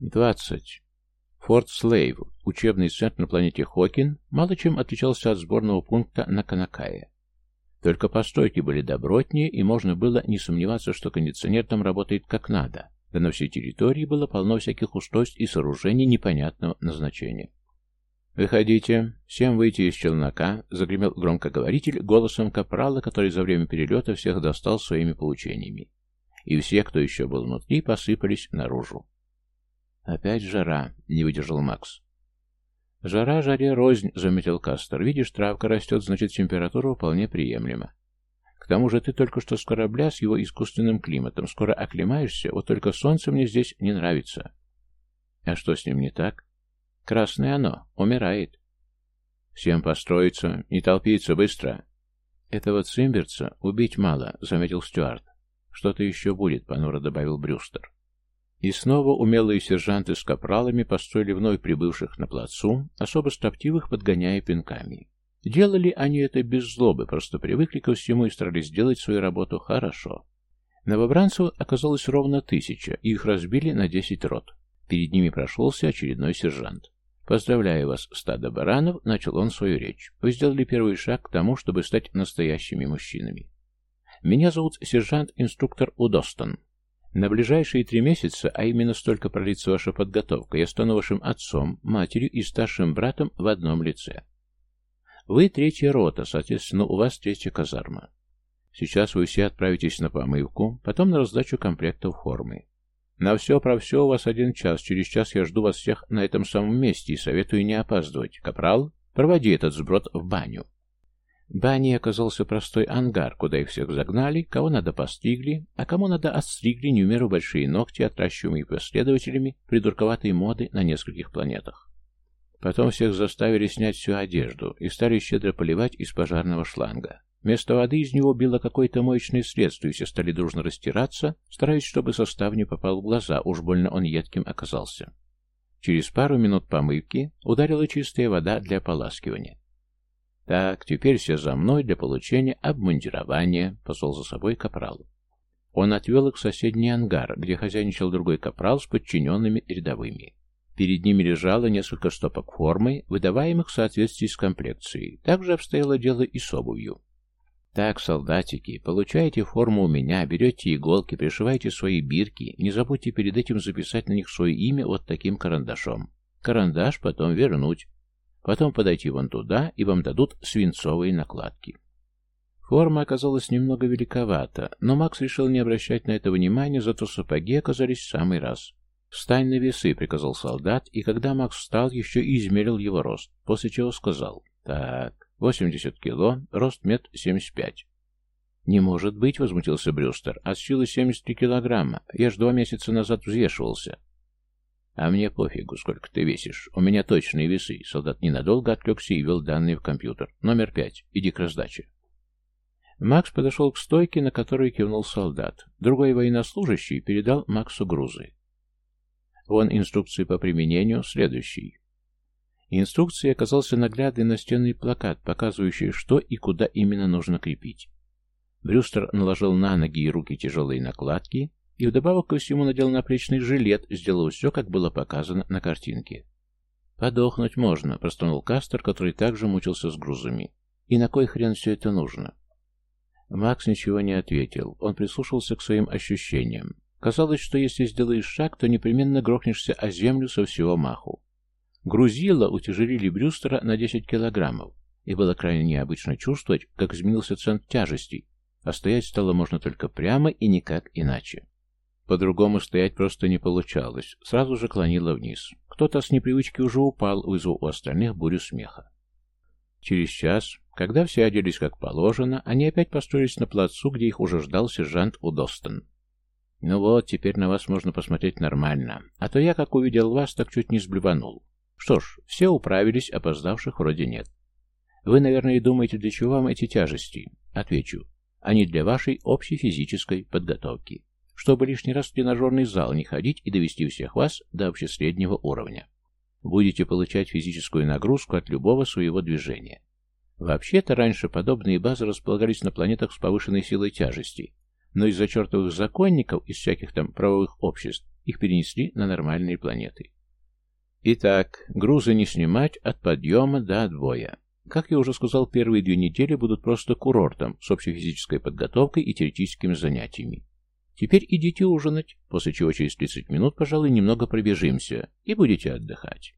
20. Форт Слейв, учебный центр на планете Хокин, мало чем отличался от сборного пункта на Канакае. Только постройки были добротнее, и можно было не сомневаться, что кондиционер там работает как надо, да на всей территории было полно всяких устройств и сооружений непонятного назначения. «Выходите, всем выйти из челнока», — загремел громкоговоритель голосом капрала, который за время перелета всех достал своими получениями. И все, кто еще был внутри, посыпались наружу. «Опять жара», — не выдержал Макс. «Жара жаре рознь», — заметил Кастер. «Видишь, травка растет, значит, температура вполне приемлема. К тому же ты только что с корабля с его искусственным климатом. Скоро оклемаешься, вот только солнце мне здесь не нравится». «А что с ним не так?» Красное оно. Умирает. Всем построиться, не толпиться, быстро. Этого цимберца убить мало, заметил Стюарт. Что-то еще будет, понуро добавил Брюстер. И снова умелые сержанты с капралами построили вновь прибывших на плацу, особо строптивых подгоняя пинками. Делали они это без злобы, просто привыкли ко всему и старались сделать свою работу хорошо. Новобранцев оказалось ровно тысяча, и их разбили на десять рот. Перед ними прошелся очередной сержант. «Поздравляю вас, стадо баранов», — начал он свою речь. «Вы сделали первый шаг к тому, чтобы стать настоящими мужчинами. Меня зовут сержант-инструктор Удостон. На ближайшие три месяца, а именно столько продлится ваша подготовка, я стану вашим отцом, матерью и старшим братом в одном лице. Вы третья рота, соответственно, у вас третья казарма. Сейчас вы все отправитесь на помывку, потом на раздачу комплектов формы. На все про все у вас один час. Через час я жду вас всех на этом самом месте и советую не опаздывать. Капрал, проводи этот сброд в баню. Баней оказался простой ангар, куда их всех загнали, кого надо постригли, а кому надо отстригли не в меру большие ногти, отращиваемые последователями придурковатой моды на нескольких планетах. Потом всех заставили снять всю одежду и стали щедро поливать из пожарного шланга. Вместо воды из него било какое-то моечное средство, и все стали дружно растираться, стараясь, чтобы состав не попал в глаза, уж больно он едким оказался. Через пару минут помывки ударила чистая вода для ополаскивания. «Так, теперь все за мной для получения обмундирования», — позвал за собой капрал. Он отвел их в соседний ангар, где хозяйничал другой капрал с подчиненными рядовыми. Перед ними лежало несколько стопок формы, выдаваемых в соответствии с комплекцией. Также обстояло дело и с обувью. Так, солдатики, получаете форму у меня, берете иголки, пришиваете свои бирки, не забудьте перед этим записать на них свое имя вот таким карандашом. Карандаш потом вернуть. Потом подойти вон туда, и вам дадут свинцовые накладки. Форма оказалась немного великовата, но Макс решил не обращать на это внимания, зато сапоги оказались в самый раз. «Встань на весы», — приказал солдат, и когда Макс встал, еще и измерил его рост, после чего сказал «Так, 80 кило, рост мет 75. «Не может быть», — возмутился Брюстер. «От силы 73 килограмма. Я ж два месяца назад взвешивался». «А мне пофигу, сколько ты весишь. У меня точные весы». Солдат ненадолго отвлекся и ввел данные в компьютер. «Номер пять. Иди к раздаче». Макс подошел к стойке, на которую кивнул солдат. Другой военнослужащий передал Максу грузы. Вон инструкции по применению, следующий. Инструкцией оказался наглядный настенный плакат, показывающий, что и куда именно нужно крепить. Брюстер наложил на ноги и руки тяжелые накладки и вдобавок ко всему надел наплечный жилет, сделал все, как было показано на картинке. «Подохнуть можно», — простонул Кастер, который также мучился с грузами. «И на кой хрен все это нужно?» Макс ничего не ответил. Он прислушался к своим ощущениям. Казалось, что если сделаешь шаг, то непременно грохнешься о землю со всего маху. Грузило утяжелили Брюстера на 10 килограммов, и было крайне необычно чувствовать, как изменился центр тяжести, а стоять стало можно только прямо и никак иначе. По-другому стоять просто не получалось, сразу же клонило вниз. Кто-то с непривычки уже упал, вызвав у остальных бурю смеха. Через час, когда все оделись как положено, они опять построились на плацу, где их уже ждал сержант Удостон. «Ну вот, теперь на вас можно посмотреть нормально, а то я, как увидел вас, так чуть не сблеванул. Что ж, все управились, опоздавших вроде нет. Вы, наверное, думаете, для чего вам эти тяжести? Отвечу. Они для вашей общей физической подготовки. Чтобы лишний раз в тренажерный зал не ходить и довести всех вас до общесреднего уровня. Будете получать физическую нагрузку от любого своего движения. Вообще-то раньше подобные базы располагались на планетах с повышенной силой тяжести, но из-за чертовых законников из всяких там правовых обществ их перенесли на нормальные планеты. Итак, грузы не снимать от подъема до отбоя. Как я уже сказал, первые две недели будут просто курортом с общей физической подготовкой и теоретическими занятиями. Теперь идите ужинать, после чего через 30 минут, пожалуй, немного пробежимся и будете отдыхать.